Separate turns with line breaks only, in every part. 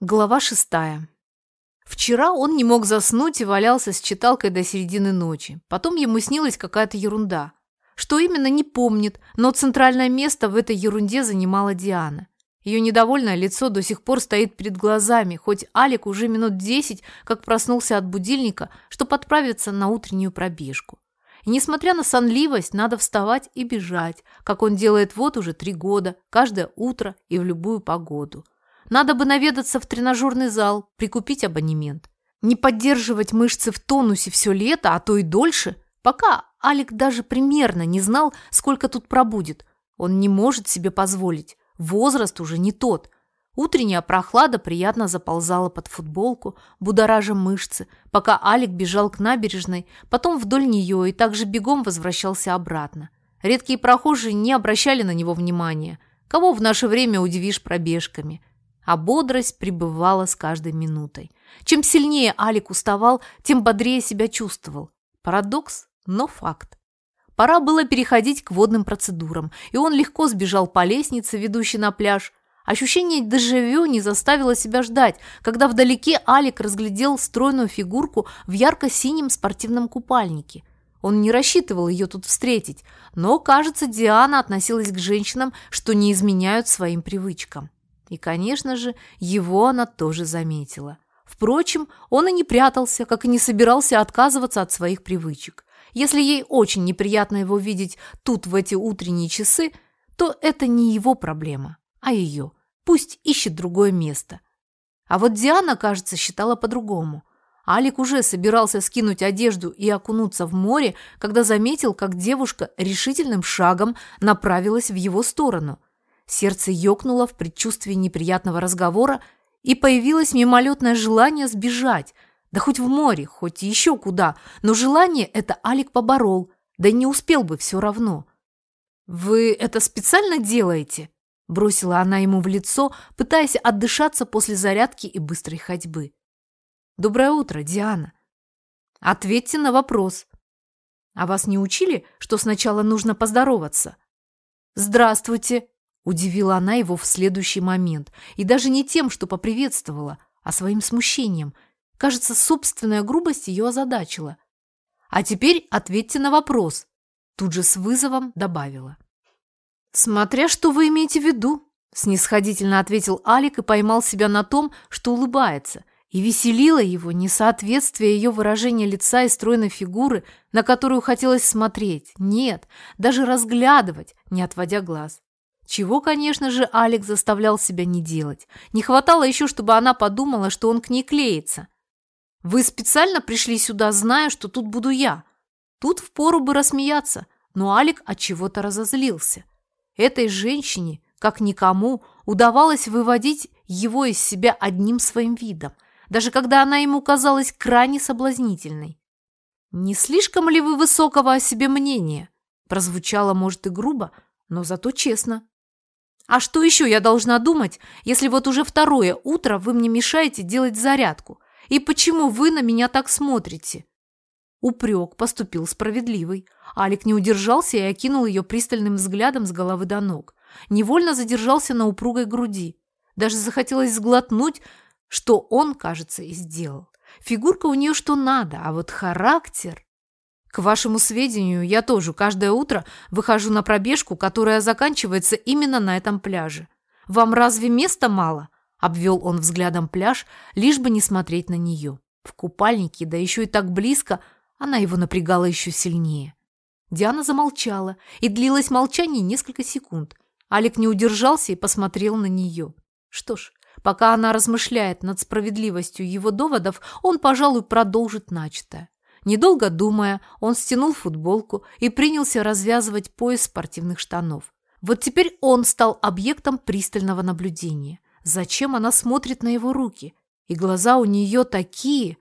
Глава шестая. Вчера он не мог заснуть и валялся с читалкой до середины ночи. Потом ему снилась какая-то ерунда. Что именно, не помнит, но центральное место в этой ерунде занимала Диана. Ее недовольное лицо до сих пор стоит перед глазами, хоть Алик уже минут десять как проснулся от будильника, чтобы отправиться на утреннюю пробежку. И несмотря на сонливость, надо вставать и бежать, как он делает вот уже три года, каждое утро и в любую погоду – надо бы наведаться в тренажерный зал, прикупить абонемент. Не поддерживать мышцы в тонусе все лето, а то и дольше, пока Алик даже примерно не знал, сколько тут пробудет. Он не может себе позволить. Возраст уже не тот. Утренняя прохлада приятно заползала под футболку, будоража мышцы, пока Алик бежал к набережной, потом вдоль нее и также бегом возвращался обратно. Редкие прохожие не обращали на него внимания. Кого в наше время удивишь пробежками? А бодрость пребывала с каждой минутой. Чем сильнее Алик уставал, тем бодрее себя чувствовал. Парадокс, но факт. Пора было переходить к водным процедурам, и он легко сбежал по лестнице, ведущей на пляж. Ощущение дежавю не заставило себя ждать, когда вдалеке Алик разглядел стройную фигурку в ярко-синем спортивном купальнике. Он не рассчитывал ее тут встретить, но, кажется, Диана относилась к женщинам, что не изменяют своим привычкам. И, конечно же, его она тоже заметила. Впрочем, он и не прятался, как и не собирался отказываться от своих привычек. Если ей очень неприятно его видеть тут в эти утренние часы, то это не его проблема, а ее. Пусть ищет другое место. А вот Диана, кажется, считала по-другому. Алик уже собирался скинуть одежду и окунуться в море, когда заметил, как девушка решительным шагом направилась в его сторону – Сердце ёкнуло в предчувствии неприятного разговора, и появилось мимолетное желание сбежать, да хоть в море, хоть еще куда, но желание это Алик поборол, да не успел бы все равно. «Вы это специально делаете?» – бросила она ему в лицо, пытаясь отдышаться после зарядки и быстрой ходьбы. «Доброе утро, Диана. Ответьте на вопрос. А вас не учили, что сначала нужно поздороваться?» «Здравствуйте!» Удивила она его в следующий момент. И даже не тем, что поприветствовала, а своим смущением. Кажется, собственная грубость ее озадачила. «А теперь ответьте на вопрос», – тут же с вызовом добавила. «Смотря что вы имеете в виду», – снисходительно ответил Алик и поймал себя на том, что улыбается. И веселило его несоответствие ее выражения лица и стройной фигуры, на которую хотелось смотреть, нет, даже разглядывать, не отводя глаз. Чего, конечно же, Алекс заставлял себя не делать. Не хватало еще, чтобы она подумала, что он к ней клеится. «Вы специально пришли сюда, зная, что тут буду я?» Тут впору бы рассмеяться, но Алик от чего-то разозлился. Этой женщине, как никому, удавалось выводить его из себя одним своим видом, даже когда она ему казалась крайне соблазнительной. «Не слишком ли вы высокого о себе мнения?» Прозвучало, может, и грубо, но зато честно. А что еще я должна думать, если вот уже второе утро вы мне мешаете делать зарядку? И почему вы на меня так смотрите?» Упрек поступил справедливый. Алик не удержался и окинул ее пристальным взглядом с головы до ног. Невольно задержался на упругой груди. Даже захотелось сглотнуть, что он, кажется, и сделал. Фигурка у нее что надо, а вот характер... К вашему сведению, я тоже каждое утро выхожу на пробежку, которая заканчивается именно на этом пляже. Вам разве места мало? Обвел он взглядом пляж, лишь бы не смотреть на нее. В купальнике, да еще и так близко, она его напрягала еще сильнее. Диана замолчала, и длилось молчание несколько секунд. Алик не удержался и посмотрел на нее. Что ж, пока она размышляет над справедливостью его доводов, он, пожалуй, продолжит начатое. Недолго думая, он стянул футболку и принялся развязывать пояс спортивных штанов. Вот теперь он стал объектом пристального наблюдения. Зачем она смотрит на его руки? И глаза у нее такие,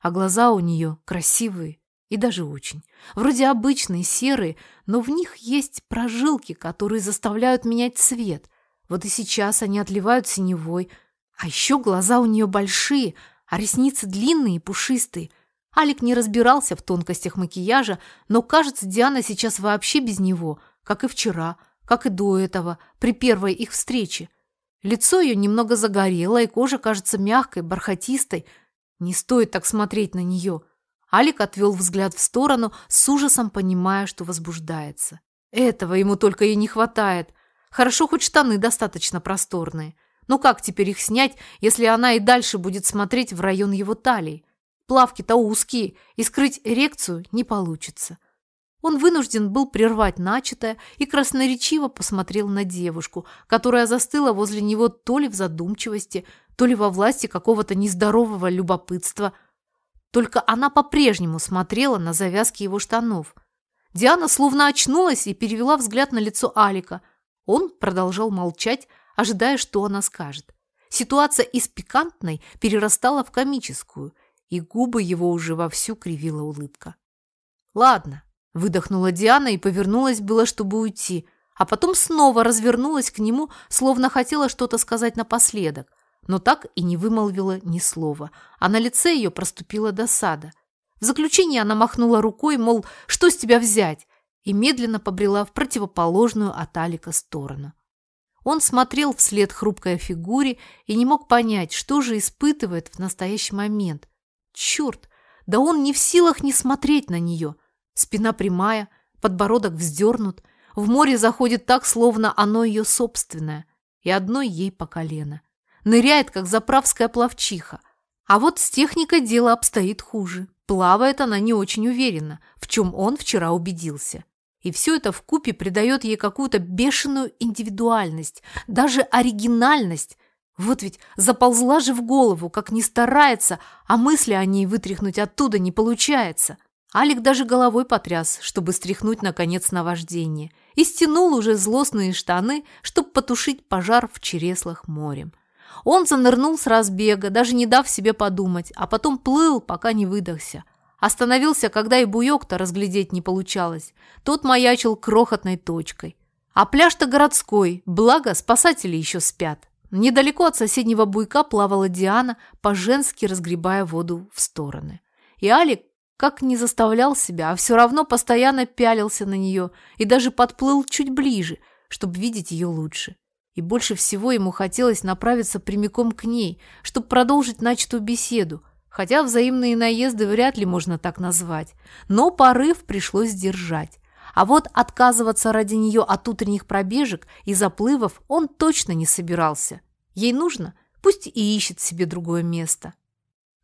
а глаза у нее красивые и даже очень. Вроде обычные, серые, но в них есть прожилки, которые заставляют менять цвет. Вот и сейчас они отливают синевой. А еще глаза у нее большие, а ресницы длинные и пушистые – Алик не разбирался в тонкостях макияжа, но, кажется, Диана сейчас вообще без него, как и вчера, как и до этого, при первой их встрече. Лицо ее немного загорело, и кожа кажется мягкой, бархатистой. Не стоит так смотреть на нее. Алик отвел взгляд в сторону, с ужасом понимая, что возбуждается. Этого ему только и не хватает. Хорошо, хоть штаны достаточно просторные. Но как теперь их снять, если она и дальше будет смотреть в район его талии? Плавки-то узкие, и скрыть эрекцию не получится. Он вынужден был прервать начатое и красноречиво посмотрел на девушку, которая застыла возле него то ли в задумчивости, то ли во власти какого-то нездорового любопытства. Только она по-прежнему смотрела на завязки его штанов. Диана словно очнулась и перевела взгляд на лицо Алика. Он продолжал молчать, ожидая, что она скажет. Ситуация из пикантной перерастала в комическую, и губы его уже вовсю кривила улыбка. «Ладно», – выдохнула Диана и повернулась было, чтобы уйти, а потом снова развернулась к нему, словно хотела что-то сказать напоследок, но так и не вымолвила ни слова, а на лице ее проступила досада. В заключение она махнула рукой, мол, что с тебя взять, и медленно побрела в противоположную от Алика сторону. Он смотрел вслед хрупкой фигуре и не мог понять, что же испытывает в настоящий момент. Черт, да он не в силах не смотреть на нее. Спина прямая, подбородок вздернут, в море заходит так, словно оно ее собственное, и одной ей по колено. Ныряет, как заправская пловчиха. А вот с техникой дело обстоит хуже. Плавает она не очень уверенно, в чем он вчера убедился. И все это вкупе придает ей какую-то бешеную индивидуальность, даже оригинальность. Вот ведь заползла же в голову, как не старается, а мысли о ней вытряхнуть оттуда не получается. Алик даже головой потряс, чтобы стряхнуть, наконец, наваждение, и стянул уже злостные штаны, чтобы потушить пожар в череслах морем. Он занырнул с разбега, даже не дав себе подумать, а потом плыл, пока не выдохся – Остановился, когда и буёк-то разглядеть не получалось. Тот маячил крохотной точкой. А пляж-то городской, благо спасатели еще спят. Недалеко от соседнего буйка плавала Диана, по-женски разгребая воду в стороны. И Алик как не заставлял себя, а все равно постоянно пялился на нее и даже подплыл чуть ближе, чтобы видеть ее лучше. И больше всего ему хотелось направиться прямиком к ней, чтобы продолжить начатую беседу – хотя взаимные наезды вряд ли можно так назвать, но порыв пришлось сдержать. А вот отказываться ради нее от утренних пробежек и заплывов он точно не собирался. Ей нужно, пусть и ищет себе другое место.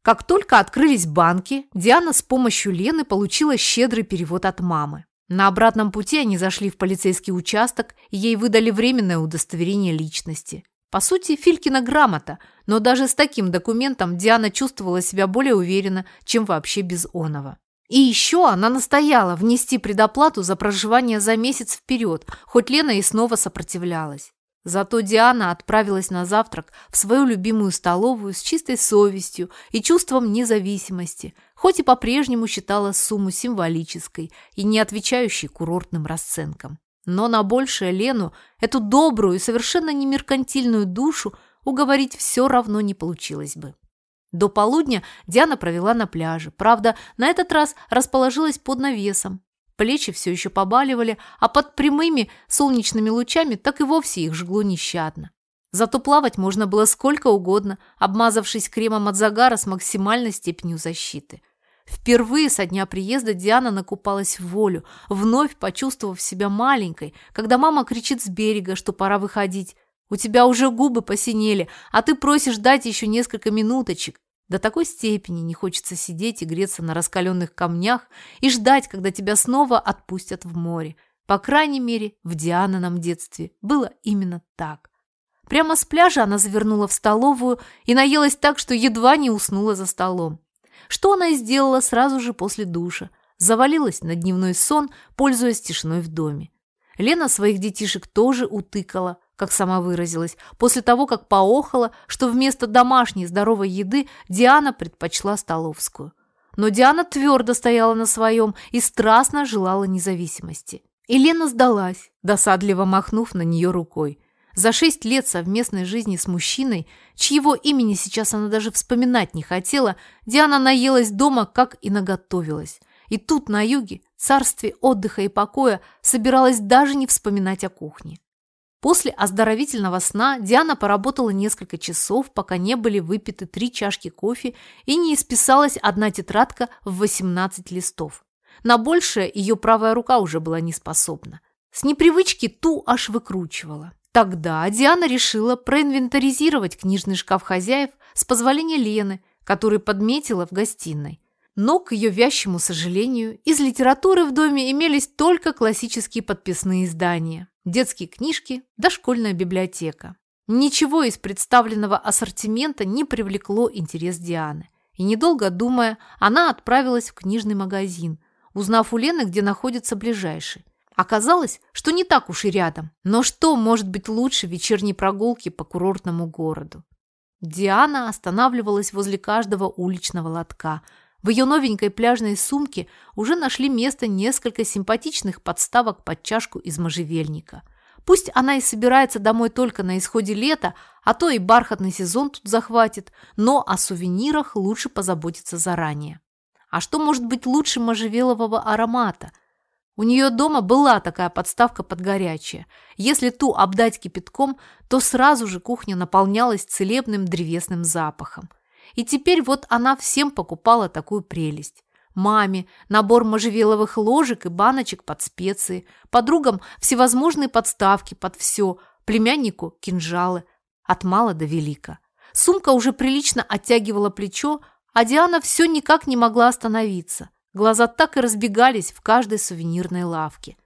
Как только открылись банки, Диана с помощью Лены получила щедрый перевод от мамы. На обратном пути они зашли в полицейский участок, и ей выдали временное удостоверение личности. По сути, Филькина грамота, но даже с таким документом Диана чувствовала себя более уверенно, чем вообще без оного. И еще она настояла внести предоплату за проживание за месяц вперед, хоть Лена и снова сопротивлялась. Зато Диана отправилась на завтрак в свою любимую столовую с чистой совестью и чувством независимости, хоть и по-прежнему считала сумму символической и не отвечающей курортным расценкам. Но на большее Лену, эту добрую и совершенно не меркантильную душу, уговорить все равно не получилось бы. До полудня Диана провела на пляже. Правда, на этот раз расположилась под навесом. Плечи все еще побаливали, а под прямыми солнечными лучами так и вовсе их жгло нещадно. Зато плавать можно было сколько угодно, обмазавшись кремом от загара с максимальной степенью защиты – Впервые со дня приезда Диана накупалась в волю, вновь почувствовав себя маленькой, когда мама кричит с берега, что пора выходить. «У тебя уже губы посинели, а ты просишь дать еще несколько минуточек». До такой степени не хочется сидеть и греться на раскаленных камнях и ждать, когда тебя снова отпустят в море. По крайней мере, в Диананом детстве было именно так. Прямо с пляжа она завернула в столовую и наелась так, что едва не уснула за столом что она и сделала сразу же после душа. Завалилась на дневной сон, пользуясь тишиной в доме. Лена своих детишек тоже утыкала, как сама выразилась, после того, как поохала, что вместо домашней здоровой еды Диана предпочла столовскую. Но Диана твердо стояла на своем и страстно желала независимости. И сдалась, досадливо махнув на нее рукой. За шесть лет совместной жизни с мужчиной, чьего имени сейчас она даже вспоминать не хотела, Диана наелась дома, как и наготовилась. И тут, на юге, царстве отдыха и покоя, собиралась даже не вспоминать о кухне. После оздоровительного сна Диана поработала несколько часов, пока не были выпиты три чашки кофе и не исписалась одна тетрадка в 18 листов. На большее ее правая рука уже была не способна. С непривычки ту аж выкручивала. Тогда Диана решила проинвентаризировать книжный шкаф хозяев с позволения Лены, который подметила в гостиной. Но, к ее вящему сожалению, из литературы в доме имелись только классические подписные издания, детские книжки да школьная библиотека. Ничего из представленного ассортимента не привлекло интерес Дианы. И недолго думая, она отправилась в книжный магазин, узнав у Лены, где находится ближайший. Оказалось, что не так уж и рядом. Но что может быть лучше вечерней прогулки по курортному городу? Диана останавливалась возле каждого уличного лотка. В ее новенькой пляжной сумке уже нашли место несколько симпатичных подставок под чашку из можжевельника. Пусть она и собирается домой только на исходе лета, а то и бархатный сезон тут захватит, но о сувенирах лучше позаботиться заранее. А что может быть лучше можжевелового аромата – у нее дома была такая подставка под горячее. Если ту обдать кипятком, то сразу же кухня наполнялась целебным древесным запахом. И теперь вот она всем покупала такую прелесть. Маме набор можжевеловых ложек и баночек под специи, подругам всевозможные подставки под все, племяннику кинжалы, от мала до велика. Сумка уже прилично оттягивала плечо, а Диана все никак не могла остановиться. Глаза так и разбегались в каждой сувенирной лавке.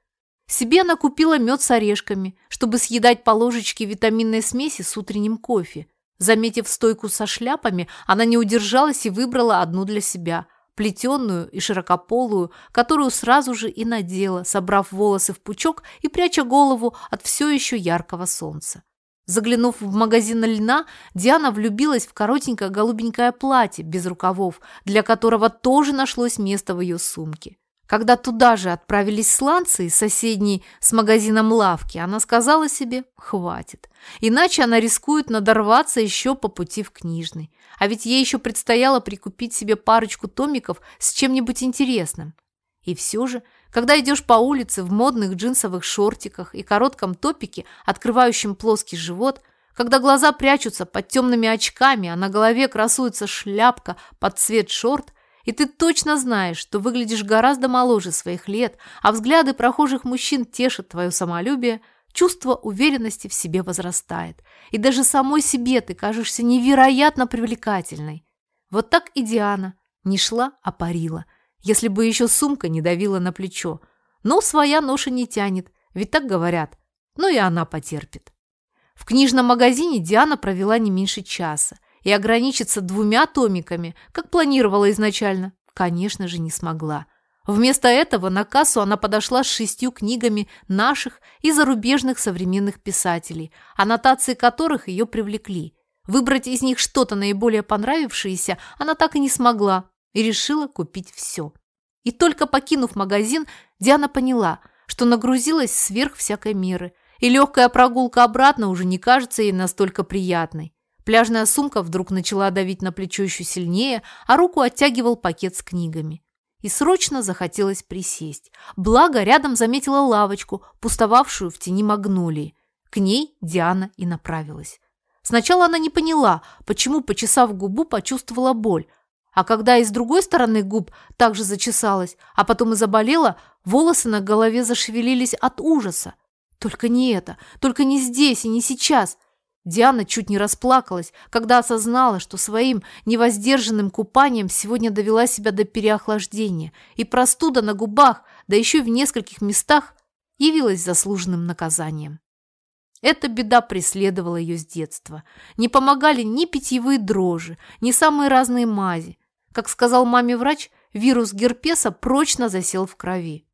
Себе она купила мед с орешками, чтобы съедать по ложечке витаминной смеси с утренним кофе. Заметив стойку со шляпами, она не удержалась и выбрала одну для себя, плетеную и широкополую, которую сразу же и надела, собрав волосы в пучок и пряча голову от все еще яркого солнца. Заглянув в магазин льна, Диана влюбилась в коротенькое голубенькое платье без рукавов, для которого тоже нашлось место в ее сумке. Когда туда же отправились сланцы из соседней с магазином лавки, она сказала себе «хватит». Иначе она рискует надорваться еще по пути в книжный. А ведь ей еще предстояло прикупить себе парочку томиков с чем-нибудь интересным. И все же когда идешь по улице в модных джинсовых шортиках и коротком топике, открывающем плоский живот, когда глаза прячутся под темными очками, а на голове красуется шляпка под цвет шорт, и ты точно знаешь, что выглядишь гораздо моложе своих лет, а взгляды прохожих мужчин тешат твое самолюбие, чувство уверенности в себе возрастает. И даже самой себе ты кажешься невероятно привлекательной. Вот так и Диана не шла, а парила – если бы еще сумка не давила на плечо. Но своя ноша не тянет, ведь так говорят. Ну и она потерпит. В книжном магазине Диана провела не меньше часа. И ограничиться двумя томиками, как планировала изначально, конечно же, не смогла. Вместо этого на кассу она подошла с шестью книгами наших и зарубежных современных писателей, аннотации которых ее привлекли. Выбрать из них что-то наиболее понравившееся она так и не смогла, и решила купить все. И только покинув магазин, Диана поняла, что нагрузилась сверх всякой меры, и легкая прогулка обратно уже не кажется ей настолько приятной. Пляжная сумка вдруг начала давить на плечо еще сильнее, а руку оттягивал пакет с книгами. И срочно захотелось присесть. Благо, рядом заметила лавочку, пустовавшую в тени магнолии. К ней Диана и направилась. Сначала она не поняла, почему, почесав губу, почувствовала боль, а когда из другой стороны губ также зачесалась, а потом и заболела, волосы на голове зашевелились от ужаса. Только не это, только не здесь и не сейчас. Диана чуть не расплакалась, когда осознала, что своим невоздержанным купанием сегодня довела себя до переохлаждения, и простуда на губах, да еще и в нескольких местах, явилась заслуженным наказанием. Эта беда преследовала ее с детства. Не помогали ни питьевые дрожжи, ни самые разные мази. Как сказал маме врач, вирус герпеса прочно засел в крови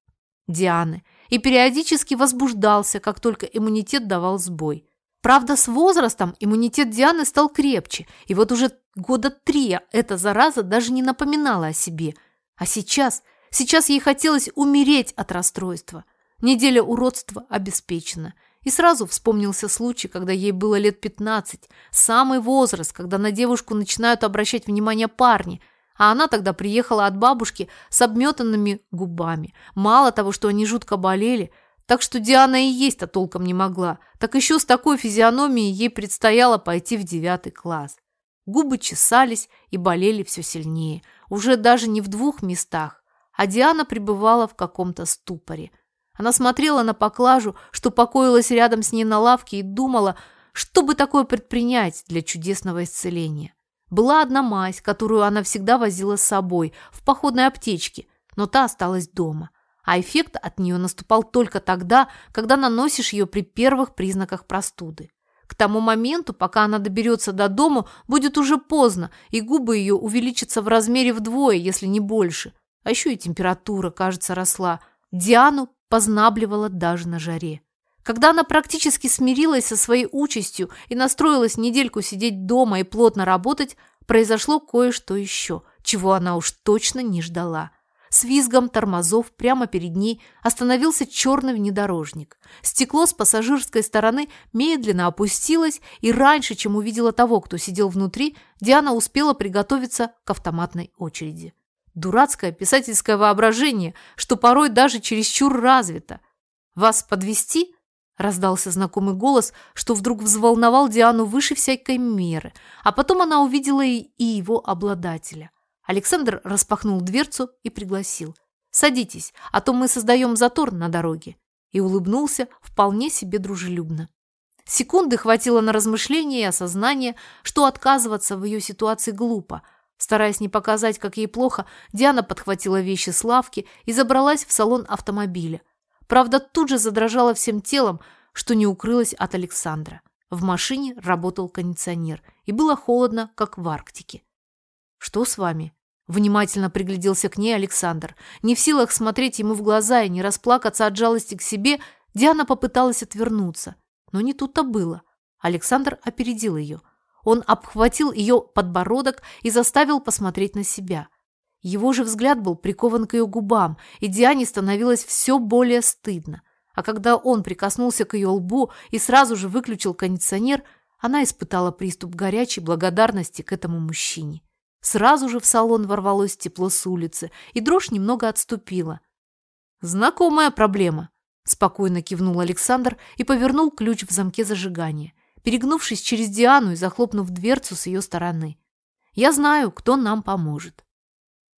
Дианы и периодически возбуждался, как только иммунитет давал сбой. Правда, с возрастом иммунитет Дианы стал крепче, и вот уже года три эта зараза даже не напоминала о себе. А сейчас, сейчас ей хотелось умереть от расстройства. Неделя уродства обеспечена. И сразу вспомнился случай, когда ей было лет 15, самый возраст, когда на девушку начинают обращать внимание парни – а она тогда приехала от бабушки с обметанными губами. Мало того, что они жутко болели, Так что Диана и есть-то толком не могла. Так еще с такой физиономией ей предстояло пойти в девятый класс. Губы чесались и болели все сильнее. Уже даже не в двух местах. А Диана пребывала в каком-то ступоре. Она смотрела на поклажу, что покоилась рядом с ней на лавке, и думала, что бы такое предпринять для чудесного исцеления. Была одна мазь, которую она всегда возила с собой в походной аптечке, но та осталась дома. А эффект от нее наступал только тогда, когда наносишь ее при первых признаках простуды. К тому моменту, пока она доберется до дому, будет уже поздно, и губы ее увеличатся в размере вдвое, если не больше. А еще и температура, кажется, росла. Диану познабливала даже на жаре. Когда она практически смирилась со своей участью и настроилась недельку сидеть дома и плотно работать, произошло кое-что еще, чего она уж точно не ждала. С визгом тормозов прямо перед ней остановился черный внедорожник. Стекло с пассажирской стороны медленно опустилось, и раньше, чем увидела того, кто сидел внутри, Диана успела приготовиться к автоматной очереди. Дурацкое писательское воображение, что порой даже чересчур развито. «Вас подвести? Раздался знакомый голос, что вдруг взволновал Диану выше всякой меры, а потом она увидела и, его обладателя. Александр распахнул дверцу и пригласил. «Садитесь, а то мы создаем затор на дороге». И улыбнулся вполне себе дружелюбно. Секунды хватило на размышление и осознание, что отказываться в ее ситуации глупо. Стараясь не показать, как ей плохо, Диана подхватила вещи с лавки и забралась в салон автомобиля. Правда, тут же задрожала всем телом, что не укрылась от Александра. В машине работал кондиционер, и было холодно, как в Арктике. «Что с вами?» Внимательно пригляделся к ней Александр. Не в силах смотреть ему в глаза и не расплакаться от жалости к себе, Диана попыталась отвернуться. Но не тут-то было. Александр опередил ее. Он обхватил ее подбородок и заставил посмотреть на себя. Его же взгляд был прикован к ее губам, и Диане становилось все более стыдно. А когда он прикоснулся к ее лбу и сразу же выключил кондиционер, она испытала приступ горячей благодарности к этому мужчине. Сразу же в салон ворвалось тепло с улицы, и дрожь немного отступила. «Знакомая проблема», – спокойно кивнул Александр и повернул ключ в замке зажигания, перегнувшись через Диану и захлопнув дверцу с ее стороны. «Я знаю, кто нам поможет».